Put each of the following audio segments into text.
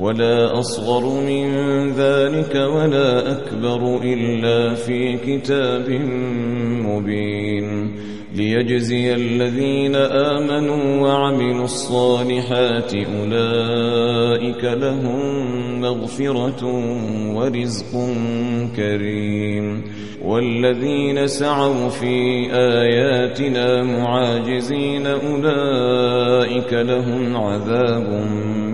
ولا أصغر من ذلك ولا أكبر إلا في كتاب مبين ليجزي الذين آمنوا وعملوا الصالحات أولئك لهم مغفرة ورزق كريم والذين سعوا في آياتنا معاجزين أولئك لهم عذاب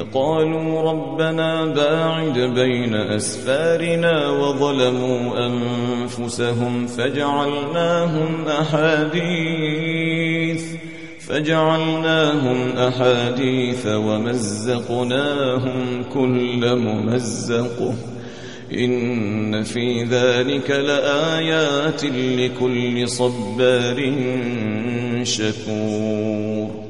فقالوا ربنا باعد بين أسفارنا وظلموا أنفسهم فجعلناهم أحاديث فجعلناهم أحاديث ومزقناهم كل ممزق. إن في ذلك لآيات لكل صبار شكور.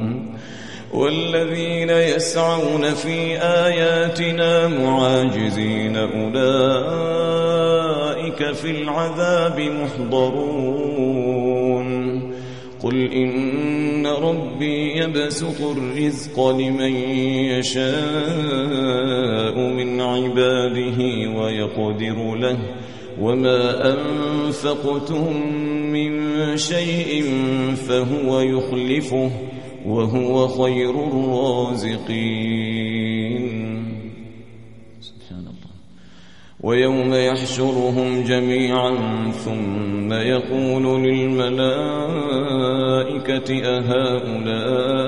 والذين يسعون في آياتنا معاجزين أولئك في العذاب محضرون. قل إن ربي يبسط الرزق لمن يشاء من عباده ويقدر له. وما أنفقتم من شيء فهو يخلفه. وهو خير الرازقين. سبحان الله. ويوم يحشرهم جميعا ثم يقول للملائكة أهؤلاء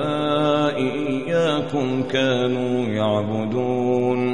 إياكم كانوا يعبدون.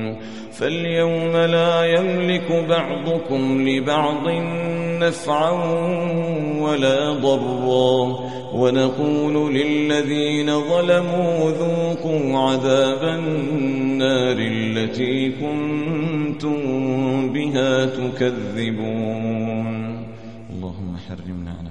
فاليوم لا يملك بعضكم لبعض نفعا ولا ضرا. ونقول للذين ظلموا ذوقوا عذاب النار التي كنتم بها تكذبون. اللهم حرمنا على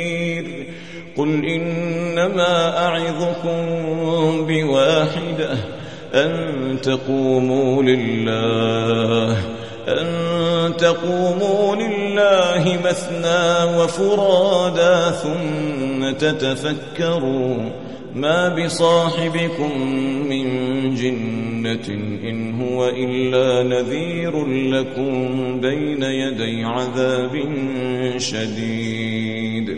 قل إنما أعظكم بواحدة أن تقوموا لله أن تقوموا لله مثنى وفرادا ثم تتفكروا ما بصاحبكم من جنة إن هو إلا نذير لكم بين يدي عذاب شديد.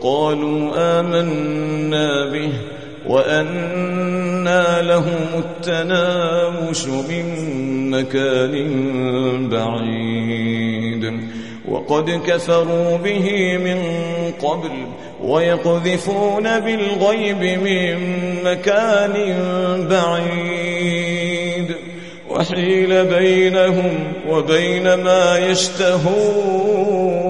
وقالوا آمنا به وأنا لهم التناوش من مكان بعيد. وقد كفروا به من قبل ويقذفون بالغيب من مكان بعيد. وحيل بينهم وبين ما يشتهون